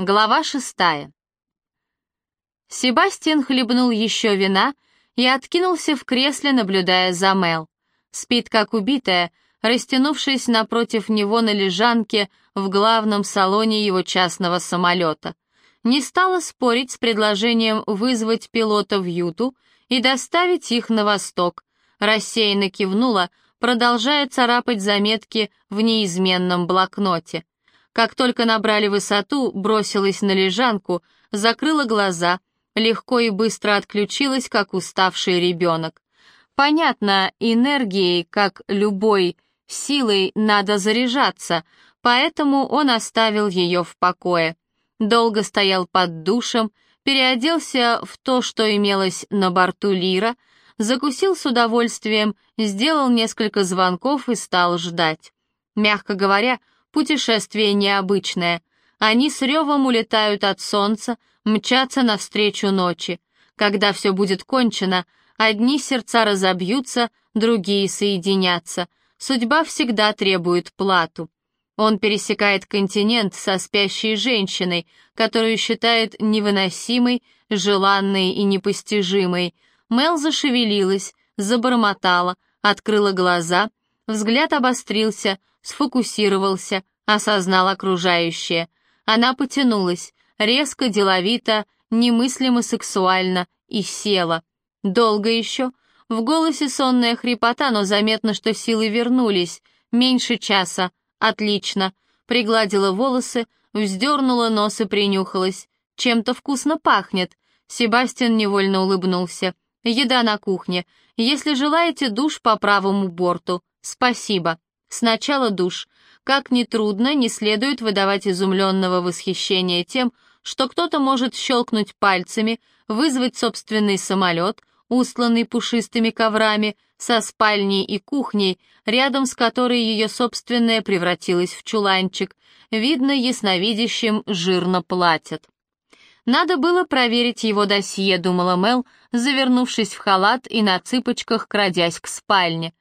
Глава шестая. Себастьян хлебнул еще вина и откинулся в кресле, наблюдая за Мел. Спит как убитая, растянувшись напротив него на лежанке в главном салоне его частного самолета. Не стала спорить с предложением вызвать пилота в Юту и доставить их на восток. Рассеянно кивнула, продолжая царапать заметки в неизменном блокноте. Как только набрали высоту, бросилась на лежанку, закрыла глаза, легко и быстро отключилась, как уставший ребенок. Понятно, энергией, как любой силой, надо заряжаться, поэтому он оставил ее в покое. Долго стоял под душем, переоделся в то, что имелось на борту Лира, закусил с удовольствием, сделал несколько звонков и стал ждать. Мягко говоря, Путешествие необычное. Они с ревом улетают от солнца, мчатся навстречу ночи. Когда все будет кончено, одни сердца разобьются, другие соединятся. Судьба всегда требует плату. Он пересекает континент со спящей женщиной, которую считает невыносимой, желанной и непостижимой. Мел зашевелилась, забормотала, открыла глаза, взгляд обострился, сфокусировался, осознал окружающее. Она потянулась, резко, деловито, немыслимо сексуально, и села. Долго еще. В голосе сонная хрипота, но заметно, что силы вернулись. Меньше часа. Отлично. Пригладила волосы, вздернула нос и принюхалась. Чем-то вкусно пахнет. Себастьян невольно улыбнулся. Еда на кухне. Если желаете душ по правому борту. Спасибо. Сначала душ. Как ни трудно, не следует выдавать изумленного восхищения тем, что кто-то может щелкнуть пальцами, вызвать собственный самолет, устланный пушистыми коврами, со спальней и кухней, рядом с которой ее собственная превратилась в чуланчик. Видно, ясновидящим жирно платят. Надо было проверить его досье, думала Мел, завернувшись в халат и на цыпочках крадясь к спальне.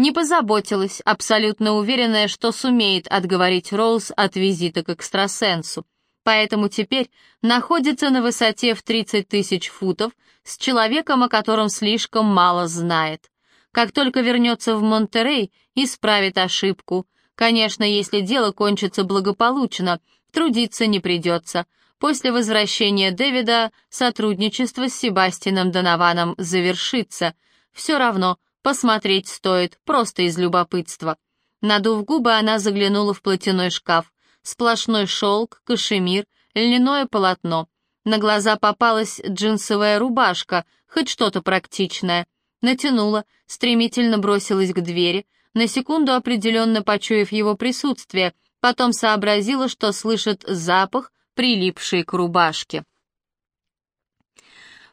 Не позаботилась, абсолютно уверенная, что сумеет отговорить Роуз от визита к экстрасенсу. Поэтому теперь находится на высоте в 30 тысяч футов с человеком, о котором слишком мало знает. Как только вернется в Монтерей, исправит ошибку. Конечно, если дело кончится благополучно, трудиться не придется. После возвращения Дэвида сотрудничество с Себастином Донованом завершится. Все равно, Посмотреть стоит, просто из любопытства. Надув губы, она заглянула в платяной шкаф. Сплошной шелк, кашемир, льняное полотно. На глаза попалась джинсовая рубашка, хоть что-то практичное. Натянула, стремительно бросилась к двери, на секунду определенно почуяв его присутствие, потом сообразила, что слышит запах, прилипший к рубашке.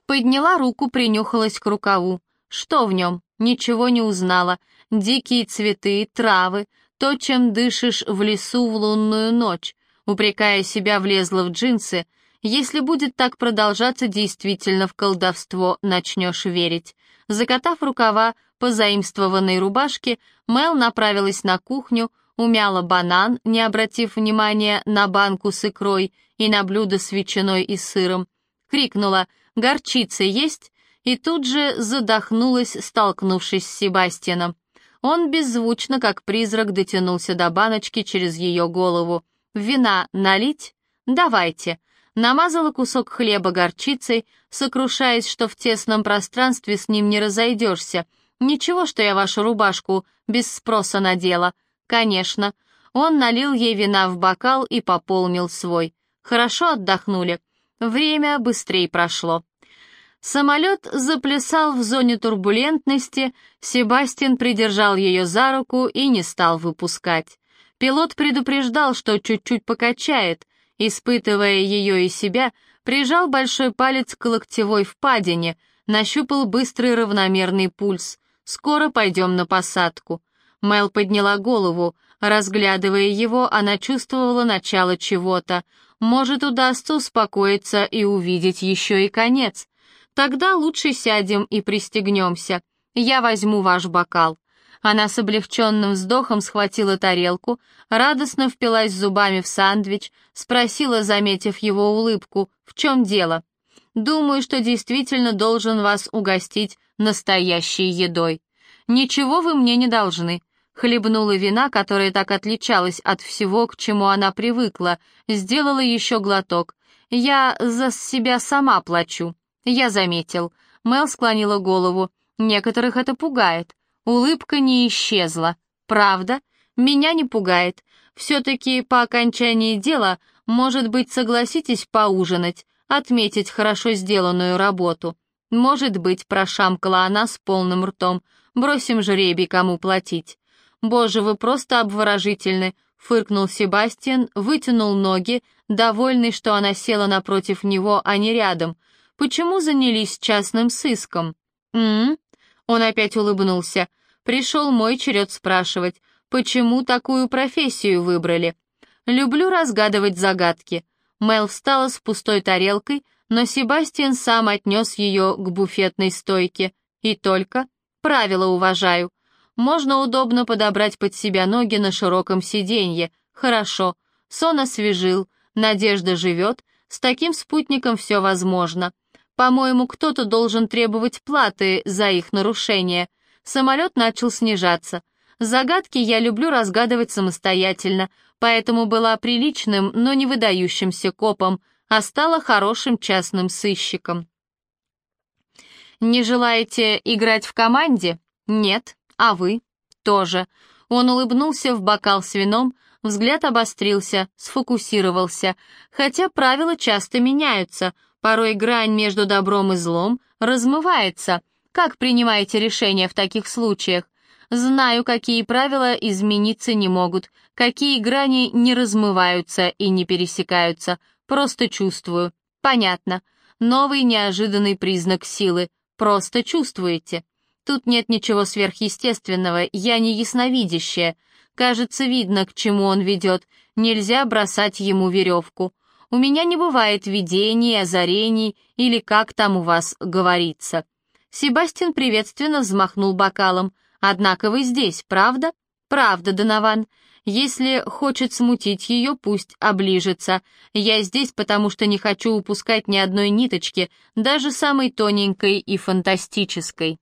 Подняла руку, принюхалась к рукаву. Что в нем? Ничего не узнала. Дикие цветы, травы, то, чем дышишь в лесу в лунную ночь. Упрекая себя, влезла в джинсы. Если будет так продолжаться, действительно в колдовство начнешь верить. Закатав рукава по заимствованной рубашке, Мел направилась на кухню, умяла банан, не обратив внимания на банку с икрой и на блюдо с ветчиной и сыром. Крикнула «Горчица есть?» И тут же задохнулась, столкнувшись с Себастьяном. Он беззвучно, как призрак, дотянулся до баночки через ее голову. «Вина налить? Давайте». Намазала кусок хлеба горчицей, сокрушаясь, что в тесном пространстве с ним не разойдешься. «Ничего, что я вашу рубашку без спроса надела». «Конечно». Он налил ей вина в бокал и пополнил свой. «Хорошо отдохнули?» Время быстрее прошло. Самолет заплясал в зоне турбулентности, Себастьян придержал ее за руку и не стал выпускать. Пилот предупреждал, что чуть-чуть покачает, испытывая ее и себя, прижал большой палец к локтевой впадине, нащупал быстрый равномерный пульс. «Скоро пойдем на посадку». Мел подняла голову. Разглядывая его, она чувствовала начало чего-то. Может, удастся успокоиться и увидеть еще и конец. Тогда лучше сядем и пристегнемся. Я возьму ваш бокал. Она с облегченным вздохом схватила тарелку, радостно впилась зубами в сандвич, спросила, заметив его улыбку, «В чем дело?» «Думаю, что действительно должен вас угостить настоящей едой. Ничего вы мне не должны». Хлебнула вина, которая так отличалась от всего, к чему она привыкла, сделала еще глоток. «Я за себя сама плачу». «Я заметил». Мел склонила голову. «Некоторых это пугает. Улыбка не исчезла. Правда? Меня не пугает. Все-таки по окончании дела, может быть, согласитесь поужинать, отметить хорошо сделанную работу. Может быть, прошамкала она с полным ртом. Бросим жребий, кому платить. Боже, вы просто обворожительны, фыркнул Себастьян, вытянул ноги, довольный, что она села напротив него, а не рядом. Почему занялись частным сыском? М, Он опять улыбнулся. Пришел мой черед спрашивать, почему такую профессию выбрали. Люблю разгадывать загадки. Мел встала с пустой тарелкой, но Себастьян сам отнес ее к буфетной стойке. И только правила уважаю. Можно удобно подобрать под себя ноги на широком сиденье. Хорошо. Сон освежил, надежда живет, с таким спутником все возможно. По-моему, кто-то должен требовать платы за их нарушение. Самолет начал снижаться. Загадки я люблю разгадывать самостоятельно, поэтому была приличным, но не выдающимся копом, а стала хорошим частным сыщиком. «Не желаете играть в команде?» «Нет. А вы?» «Тоже». Он улыбнулся в бокал с вином, взгляд обострился, сфокусировался. Хотя правила часто меняются, порой грань между добром и злом размывается — как принимаете решения в таких случаях? Знаю, какие правила измениться не могут, какие грани не размываются и не пересекаются. Просто чувствую. Понятно. Новый неожиданный признак силы. Просто чувствуете. Тут нет ничего сверхъестественного, я не ясновидящая. Кажется, видно, к чему он ведет. Нельзя бросать ему веревку. У меня не бывает видений, озарений или как там у вас говорится. Себастьян приветственно взмахнул бокалом. «Однако вы здесь, правда?» «Правда, Донован. Если хочет смутить ее, пусть оближется. Я здесь, потому что не хочу упускать ни одной ниточки, даже самой тоненькой и фантастической».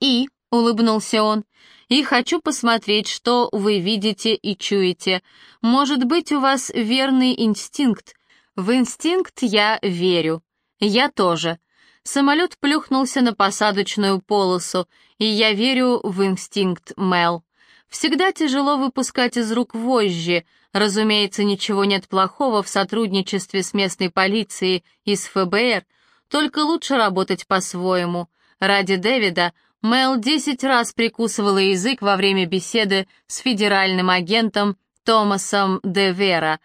«И», — улыбнулся он, — «и хочу посмотреть, что вы видите и чуете. Может быть, у вас верный инстинкт. В инстинкт я верю. Я тоже. Самолет плюхнулся на посадочную полосу, и я верю в инстинкт Мел. Всегда тяжело выпускать из рук вожжи. Разумеется, ничего нет плохого в сотрудничестве с местной полицией и с ФБР, только лучше работать по-своему. Ради Дэвида Мел десять раз прикусывала язык во время беседы с федеральным агентом Томасом Де Вера.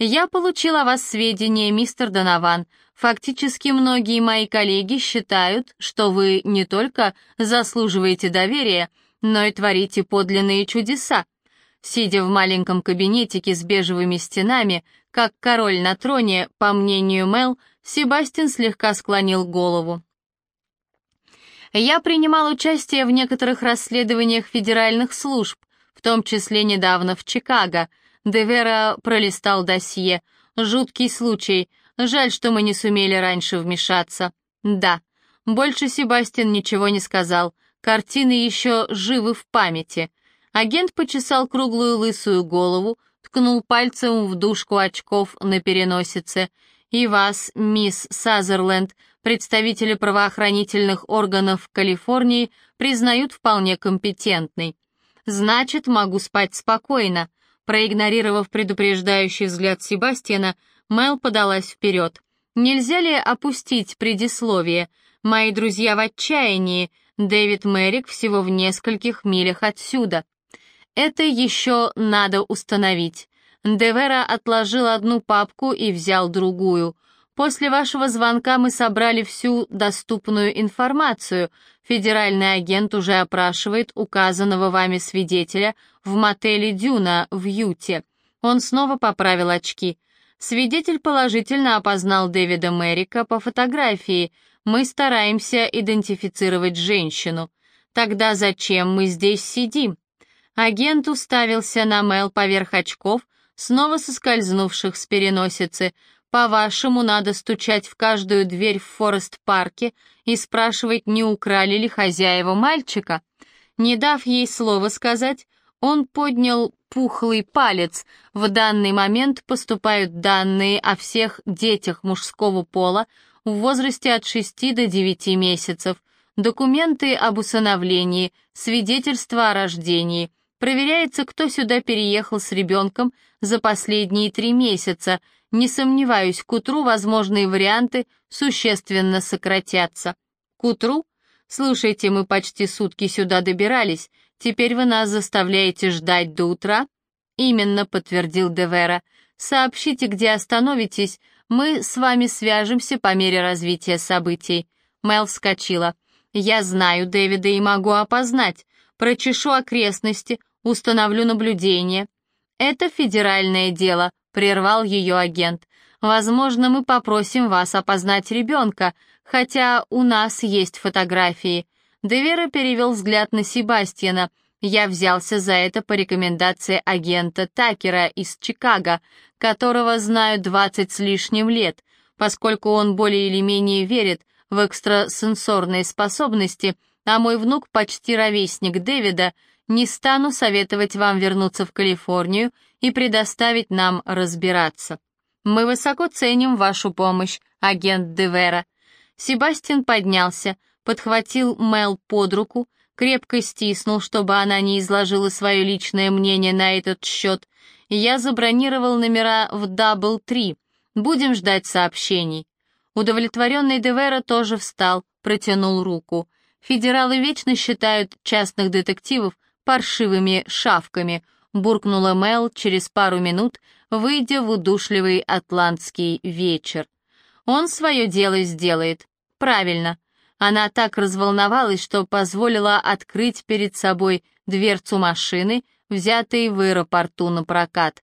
«Я получила о вас сведения, мистер Донован. Фактически многие мои коллеги считают, что вы не только заслуживаете доверия, но и творите подлинные чудеса. Сидя в маленьком кабинетике с бежевыми стенами, как король на троне, по мнению Мел, Себастьян слегка склонил голову. Я принимал участие в некоторых расследованиях федеральных служб, в том числе недавно в Чикаго. Девера пролистал досье. Жуткий случай — Жаль, что мы не сумели раньше вмешаться. Да, больше Себастьян ничего не сказал. Картины еще живы в памяти. Агент почесал круглую лысую голову, ткнул пальцем в дужку очков на переносице. «И вас, мисс Сазерленд, представители правоохранительных органов Калифорнии признают вполне компетентной. Значит, могу спать спокойно». Проигнорировав предупреждающий взгляд Себастьяна, Мэл подалась вперед. «Нельзя ли опустить предисловие? Мои друзья в отчаянии. Дэвид Мэрик всего в нескольких милях отсюда. Это еще надо установить». Девера отложил одну папку и взял другую. После вашего звонка мы собрали всю доступную информацию. Федеральный агент уже опрашивает указанного вами свидетеля в мотеле «Дюна» в Юте. Он снова поправил очки. Свидетель положительно опознал Дэвида Мэрика по фотографии. Мы стараемся идентифицировать женщину. Тогда зачем мы здесь сидим? Агент уставился на Мел поверх очков, снова соскользнувших с переносицы. По-вашему, надо стучать в каждую дверь в Форест-парке и спрашивать, не украли ли хозяева мальчика? Не дав ей слова сказать, он поднял пухлый палец. В данный момент поступают данные о всех детях мужского пола в возрасте от 6 до 9 месяцев, документы об усыновлении, свидетельства о рождении. Проверяется, кто сюда переехал с ребенком за последние три месяца. Не сомневаюсь, к утру возможные варианты существенно сократятся. К утру? Слушайте, мы почти сутки сюда добирались. Теперь вы нас заставляете ждать до утра?» «Именно», — подтвердил Девера. «Сообщите, где остановитесь. Мы с вами свяжемся по мере развития событий». Мел вскочила. «Я знаю Дэвида и могу опознать. Прочешу окрестности, установлю наблюдение». «Это федеральное дело», — прервал ее агент. «Возможно, мы попросим вас опознать ребенка, хотя у нас есть фотографии. Девера перевел взгляд на Себастьяна. Я взялся за это по рекомендации агента Такера из Чикаго, которого знаю 20 с лишним лет, поскольку он более или менее верит в экстрасенсорные способности, а мой внук почти ровесник Дэвида, не стану советовать вам вернуться в Калифорнию и предоставить нам разбираться. Мы высоко ценим вашу помощь, агент Девера. Себастьян поднялся, подхватил Мел под руку, крепко стиснул, чтобы она не изложила свое личное мнение на этот счет. Я забронировал номера в DoubleTree. Будем ждать сообщений. Удовлетворенный Девера тоже встал, протянул руку. Федералы вечно считают частных детективов паршивыми шавками, буркнула Мел через пару минут, выйдя в удушливый атлантский вечер. Он свое дело сделает. Правильно. Она так разволновалась, что позволила открыть перед собой дверцу машины, взятой в аэропорту на прокат.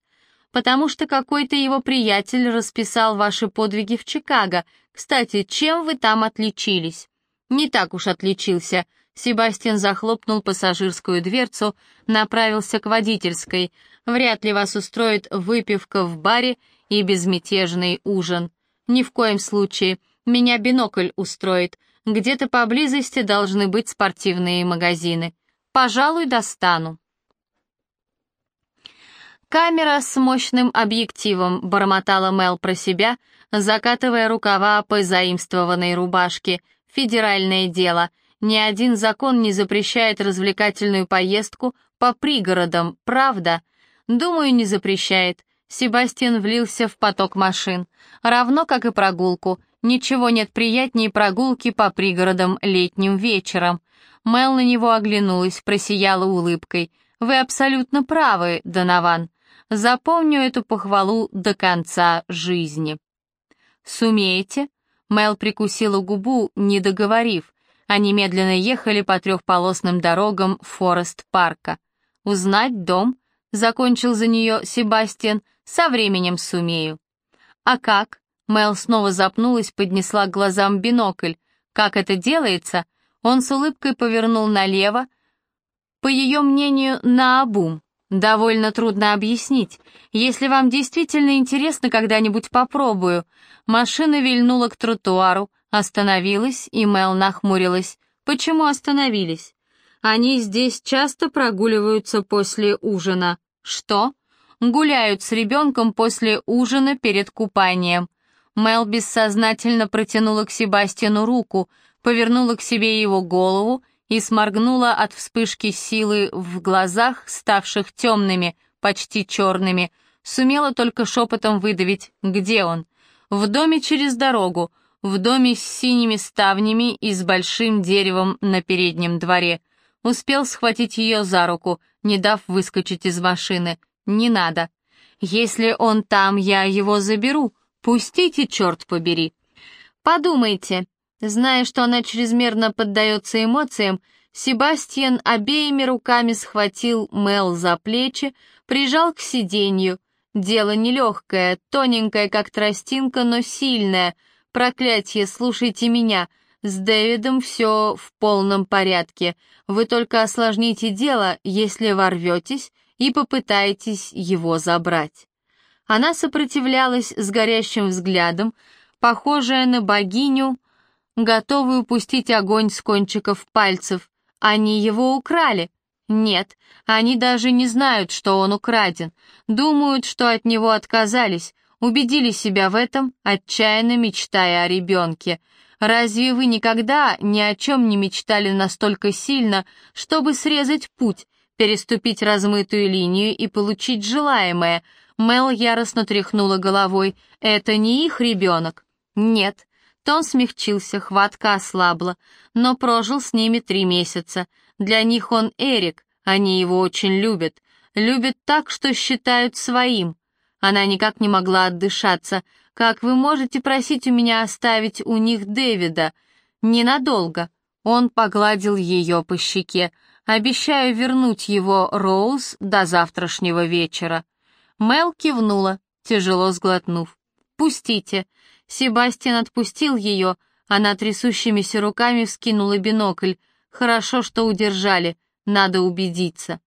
Потому что какой-то его приятель расписал ваши подвиги в Чикаго. Кстати, чем вы там отличились? Не так уж отличился. Себастьян захлопнул пассажирскую дверцу, направился к водительской. Вряд ли вас устроит выпивка в баре и безмятежный ужин. Ни в коем случае. Меня бинокль устроит. Где-то поблизости должны быть спортивные магазины. Пожалуй, достану. Камера с мощным объективом, бормотала Мел про себя, закатывая рукава по заимствованной рубашке. Федеральное дело. Ни один закон не запрещает развлекательную поездку по пригородам, правда? Думаю, не запрещает. Себастьян влился в поток машин, равно как и прогулку — Ничего нет приятнее прогулки по пригородам летним вечером. Мел на него оглянулась, просияла улыбкой. «Вы абсолютно правы, Донован. Запомню эту похвалу до конца жизни». «Сумеете?» Мел прикусила губу, не договорив. Они медленно ехали по трехполосным дорогам Форест-парка. «Узнать дом?» — закончил за нее Себастьян. «Со временем сумею». «А как?» Мел снова запнулась, поднесла к глазам бинокль. Как это делается? Он с улыбкой повернул налево. По ее мнению, наобум. Довольно трудно объяснить. Если вам действительно интересно, когда-нибудь попробую. Машина вильнула к тротуару, остановилась, и Мел нахмурилась. Почему остановились? Они здесь часто прогуливаются после ужина. Что? Гуляют с ребенком после ужина перед купанием. Мел бессознательно протянула к Себастьяну руку, повернула к себе его голову и сморгнула от вспышки силы в глазах, ставших темными, почти черными, сумела только шепотом выдавить «Где он?» «В доме через дорогу», в доме с синими ставнями и с большим деревом на переднем дворе. Успел схватить ее за руку, не дав выскочить из машины. «Не надо. Если он там, я его заберу», Пустите, черт побери. Подумайте. Зная, что она чрезмерно поддается эмоциям, Себастьян обеими руками схватил Мел за плечи, прижал к сиденью. Дело нелегкое, тоненькое, как тростинка, но сильное. Проклятье, слушайте меня. С Дэвидом все в полном порядке. Вы только осложните дело, если ворветесь и попытаетесь его забрать». Она сопротивлялась с горящим взглядом, похожая на богиню, готовую пустить огонь с кончиков пальцев. Они его украли. Нет, они даже не знают, что он украден. Думают, что от него отказались, убедили себя в этом, отчаянно мечтая о ребенке. Разве вы никогда ни о чем не мечтали настолько сильно, чтобы срезать путь, переступить размытую линию и получить желаемое? Мел яростно тряхнула головой. Это не их ребенок. Нет. Тон смягчился, хватка ослабла, но прожил с ними три месяца. Для них он Эрик, они его очень любят. Любят так, что считают своим. Она никак не могла отдышаться. «Как вы можете просить у меня оставить у них Дэвида?» «Ненадолго». Он погладил ее по щеке. «Обещаю вернуть его, Роуз, до завтрашнего вечера». Мел кивнула, тяжело сглотнув. «Пустите». Себастьян отпустил ее, она трясущимися руками вскинула бинокль. «Хорошо, что удержали, надо убедиться».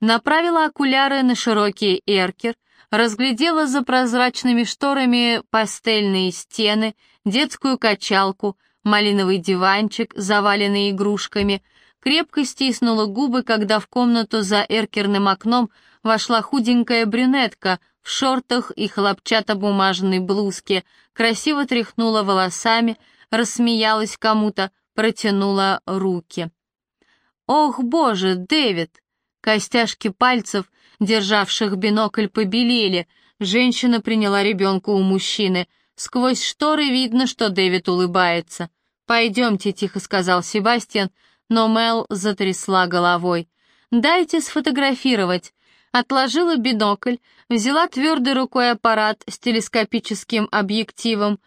Направила окуляры на широкий эркер, разглядела за прозрачными шторами пастельные стены, детскую качалку, малиновый диванчик, заваленный игрушками, крепко стиснула губы, когда в комнату за эркерным окном вошла худенькая брюнетка в шортах и хлопчатобумажной блузке, красиво тряхнула волосами, рассмеялась кому-то, протянула руки. «Ох, боже, Дэвид!» Костяшки пальцев, державших бинокль, побелели. Женщина приняла ребенка у мужчины. Сквозь шторы видно, что Дэвид улыбается. «Пойдемте», — тихо сказал Себастьян, но Мел затрясла головой. «Дайте сфотографировать». Отложила бинокль, взяла твердой рукой аппарат с телескопическим объективом.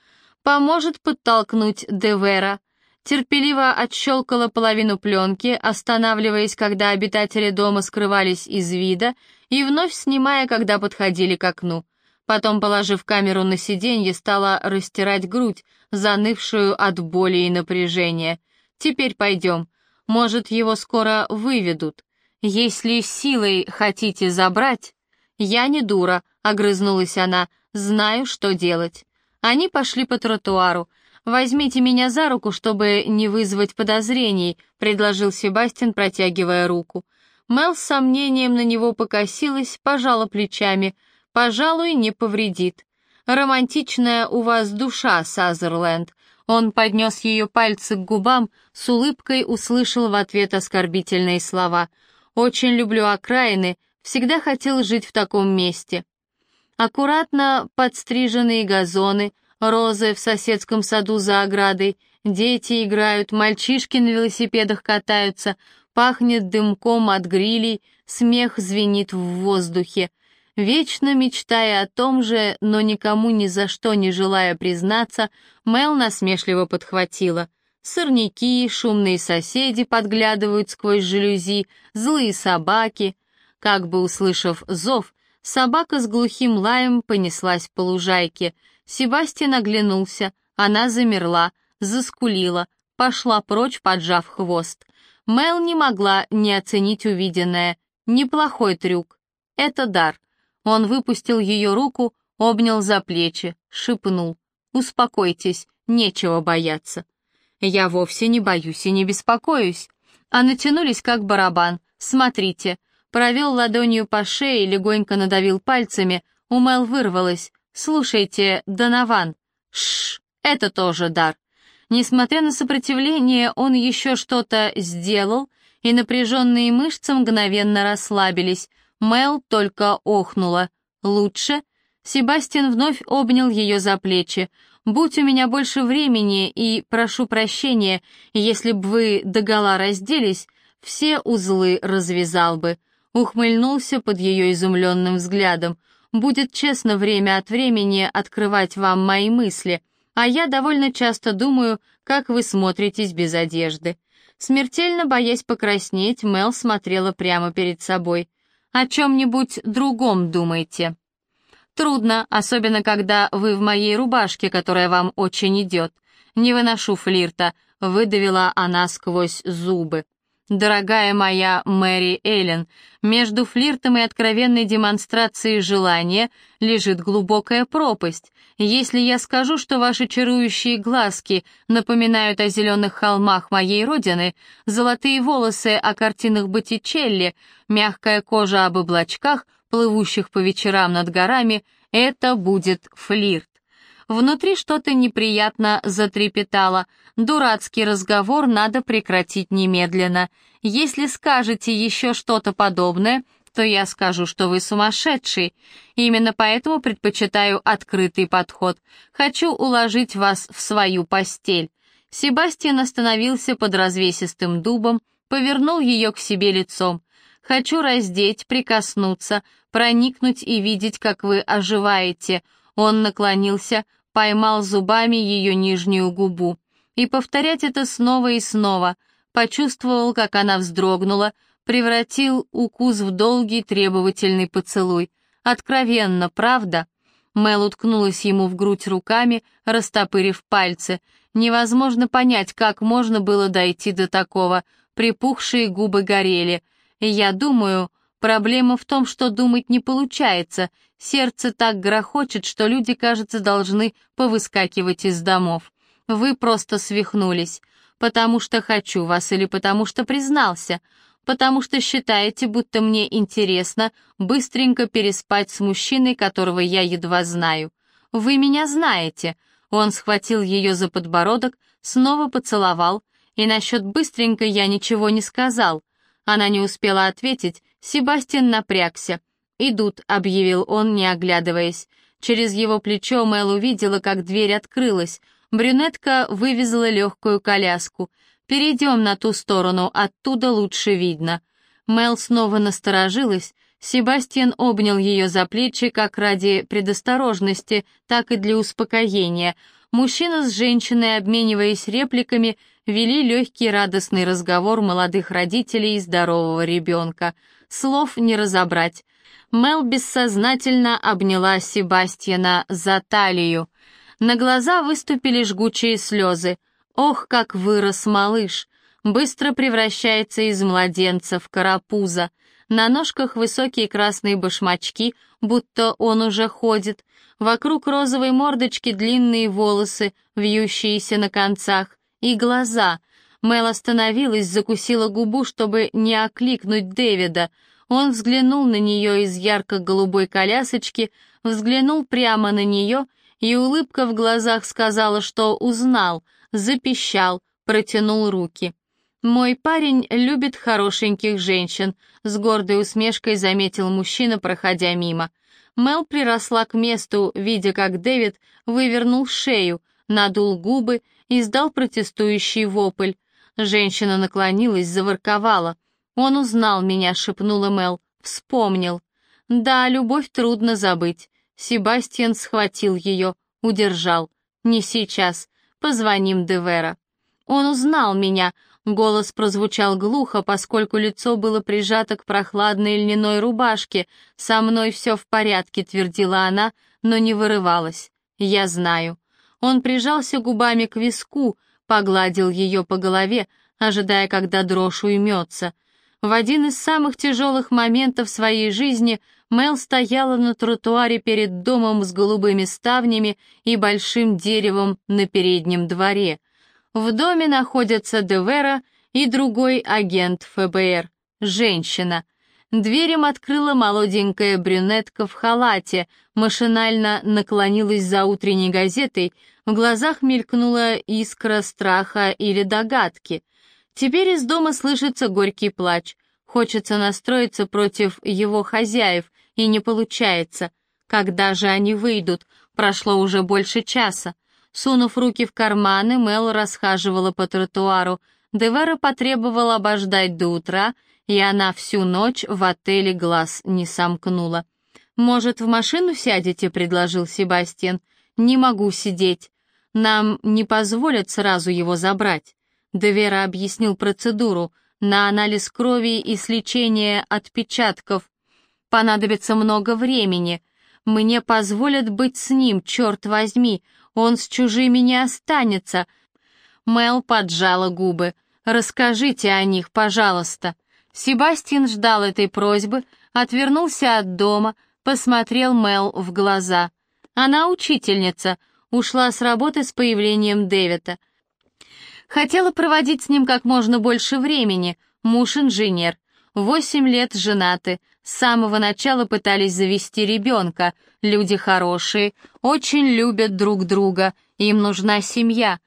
Поможет подтолкнуть Девера терпеливо отщелкала половину пленки, останавливаясь, когда обитатели дома скрывались из вида, и вновь снимая, когда подходили к окну. Потом, положив камеру на сиденье, стала растирать грудь, занывшую от боли и напряжения. «Теперь пойдем. Может, его скоро выведут. Если силой хотите забрать...» «Я не дура», — огрызнулась она, — «знаю, что делать». Они пошли по тротуару. «Возьмите меня за руку, чтобы не вызвать подозрений», — предложил Себастьян, протягивая руку. Мел с сомнением на него покосилась, пожала плечами. «Пожалуй, не повредит». «Романтичная у вас душа, Сазерленд». Он поднес ее пальцы к губам, с улыбкой услышал в ответ оскорбительные слова. «Очень люблю окраины, всегда хотел жить в таком месте». Аккуратно подстриженные газоны — розы в соседском саду за оградой, дети играют, мальчишки на велосипедах катаются, пахнет дымком от грилей, смех звенит в воздухе. Вечно мечтая о том же, но никому ни за что не желая признаться, Мел насмешливо подхватила. Сорняки, шумные соседи подглядывают сквозь жалюзи, злые собаки. Как бы услышав зов, собака с глухим лаем понеслась по лужайке — Себастьян оглянулся, она замерла, заскулила, пошла прочь, поджав хвост. Мел не могла не оценить увиденное. Неплохой трюк. Это дар. Он выпустил ее руку, обнял за плечи, шепнул. «Успокойтесь, нечего бояться». «Я вовсе не боюсь и не беспокоюсь». А натянулись как барабан. «Смотрите». Провел ладонью по шее, легонько надавил пальцами. У Мел вырвалось. «Слушайте, Донован, шш, это тоже дар». Несмотря на сопротивление, он еще что-то сделал, и напряженные мышцы мгновенно расслабились. Мел только охнула. «Лучше?» Себастьян вновь обнял ее за плечи. «Будь у меня больше времени, и прошу прощения, если б вы догола разделись, все узлы развязал бы». Ухмыльнулся под ее изумленным взглядом. Будет честно время от времени открывать вам мои мысли, а я довольно часто думаю, как вы смотритесь без одежды. Смертельно боясь покраснеть, Мел смотрела прямо перед собой. О чем-нибудь другом думайте. Трудно, особенно когда вы в моей рубашке, которая вам очень идет. Не выношу флирта», — выдавила она сквозь зубы. «Дорогая моя Мэри Эллен, между флиртом и откровенной демонстрацией желания лежит глубокая пропасть. Если я скажу, что ваши чарующие глазки напоминают о зеленых холмах моей родины, золотые волосы о картинах Боттичелли, мягкая кожа об облачках, плывущих по вечерам над горами, это будет флирт. Внутри что-то неприятно затрепетало. Дурацкий разговор надо прекратить немедленно. Если скажете еще что-то подобное, то я скажу, что вы сумасшедший. Именно поэтому предпочитаю открытый подход. Хочу уложить вас в свою постель. Себастьян остановился под развесистым дубом, повернул ее к себе лицом. Хочу раздеть, прикоснуться, проникнуть и видеть, как вы оживаете. Он наклонился, поймал зубами ее нижнюю губу. И повторять это снова и снова. Почувствовал, как она вздрогнула, превратил укус в долгий требовательный поцелуй. Откровенно, правда? Мел уткнулась ему в грудь руками, растопырив пальцы. Невозможно понять, как можно было дойти до такого. Припухшие губы горели. Я думаю, Проблема в том, что думать не получается. Сердце так грохочет, что люди, кажется, должны повыскакивать из домов. Вы просто свихнулись. Потому что хочу вас или потому что признался. Потому что считаете, будто мне интересно быстренько переспать с мужчиной, которого я едва знаю. Вы меня знаете. Он схватил ее за подбородок, снова поцеловал, и насчет быстренько я ничего не сказал. Она не успела ответить, Себастьян напрягся. «Идут», — объявил он, не оглядываясь. Через его плечо Мэл увидела, как дверь открылась. Брюнетка вывезла легкую коляску. «Перейдем на ту сторону, оттуда лучше видно». Мэл снова насторожилась. Себастьян обнял ее за плечи как ради предосторожности, так и для успокоения. Мужчина с женщиной, обмениваясь репликами, вели легкий радостный разговор молодых родителей и здорового ребенка — слов не разобрать. Мел бессознательно обняла Себастьяна за талию. На глаза выступили жгучие слезы. Ох, как вырос малыш! Быстро превращается из младенца в карапуза. На ножках высокие красные башмачки, будто он уже ходит. Вокруг розовой мордочки длинные волосы, вьющиеся на концах, и глаза — Мел остановилась, закусила губу, чтобы не окликнуть Дэвида. Он взглянул на нее из ярко-голубой колясочки, взглянул прямо на нее, и улыбка в глазах сказала, что узнал, запищал, протянул руки. «Мой парень любит хорошеньких женщин», — с гордой усмешкой заметил мужчина, проходя мимо. Мел приросла к месту, видя, как Дэвид вывернул шею, надул губы, издал протестующий вопль. Женщина наклонилась, заворковала. «Он узнал меня», — шепнула Мел. «Вспомнил». «Да, любовь трудно забыть». Себастьян схватил ее, удержал. «Не сейчас. Позвоним Девера». «Он узнал меня», — голос прозвучал глухо, поскольку лицо было прижато к прохладной льняной рубашке. «Со мной все в порядке», — твердила она, но не вырывалась. «Я знаю». Он прижался губами к виску, погладил ее по голове, ожидая, когда дрожь уймется. В один из самых тяжелых моментов своей жизни Мел стояла на тротуаре перед домом с голубыми ставнями и большим деревом на переднем дворе. В доме находятся Девера и другой агент ФБР, женщина — Дверь им открыла молоденькая брюнетка в халате, машинально наклонилась за утренней газетой, в глазах мелькнула искра страха или догадки. Теперь из дома слышится горький плач. Хочется настроиться против его хозяев, и не получается. Когда же они выйдут? Прошло уже больше часа. Сунув руки в карманы, Мел расхаживала по тротуару. Девера потребовала обождать до утра, и она всю ночь в отеле глаз не сомкнула. «Может, в машину сядете?» — предложил Себастьян. «Не могу сидеть. Нам не позволят сразу его забрать». Девера объяснил процедуру. На анализ крови и сличение отпечатков понадобится много времени. Мне позволят быть с ним, черт возьми. Он с чужими не останется. Мел поджала губы. «Расскажите о них, пожалуйста». Себастьян ждал этой просьбы, отвернулся от дома, посмотрел Мел в глаза. Она учительница, ушла с работы с появлением Дэвида. Хотела проводить с ним как можно больше времени, муж инженер. Восемь лет женаты, с самого начала пытались завести ребенка. Люди хорошие, очень любят друг друга, им нужна семья.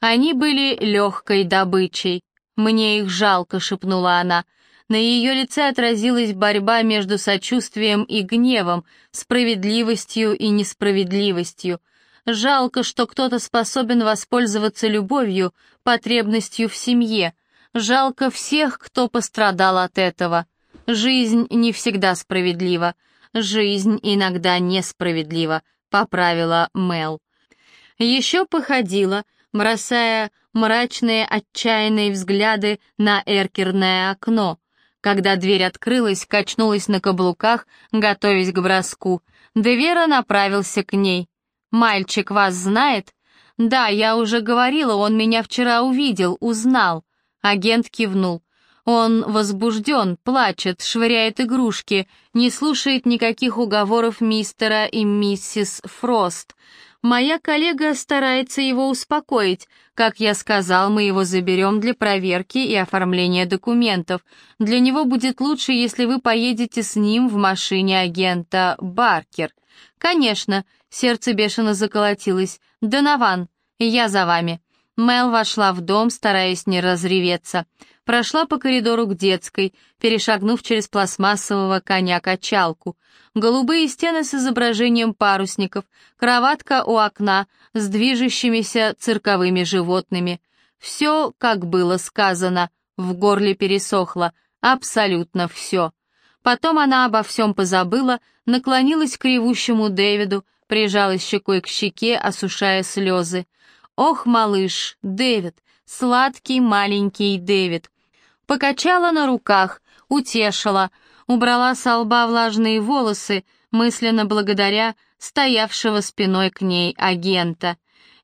Они были легкой добычей. «Мне их жалко», — шепнула она. На ее лице отразилась борьба между сочувствием и гневом, справедливостью и несправедливостью. Жалко, что кто-то способен воспользоваться любовью, потребностью в семье. Жалко всех, кто пострадал от этого. Жизнь не всегда справедлива. Жизнь иногда несправедлива, поправила Мел. Еще походила, бросая мрачные отчаянные взгляды на эркерное окно. Когда дверь открылась, качнулась на каблуках, готовясь к броску. Девера направился к ней. «Мальчик вас знает?» «Да, я уже говорила, он меня вчера увидел, узнал». Агент кивнул. Он возбужден, плачет, швыряет игрушки, не слушает никаких уговоров мистера и миссис Фрост. Моя коллега старается его успокоить. Как я сказал, мы его заберем для проверки и оформления документов. Для него будет лучше, если вы поедете с ним в машине агента Баркер. Конечно, сердце бешено заколотилось. Донован, я за вами. Мел вошла в дом, стараясь не разреветься. Прошла по коридору к детской, перешагнув через пластмассового коня-качалку. Голубые стены с изображением парусников, кроватка у окна с движущимися цирковыми животными. Все, как было сказано, в горле пересохло, абсолютно все. Потом она обо всем позабыла, наклонилась к ревущему Дэвиду, прижалась щекой к щеке, осушая слезы. «Ох, малыш, Дэвид, сладкий маленький Дэвид!» Покачала на руках, утешила, убрала с лба влажные волосы, мысленно благодаря стоявшего спиной к ней агента.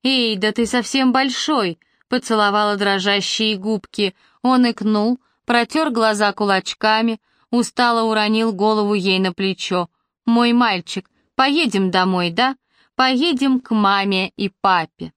«Эй, да ты совсем большой!» — поцеловала дрожащие губки. Он икнул, протер глаза кулачками, устало уронил голову ей на плечо. «Мой мальчик, поедем домой, да? Поедем к маме и папе».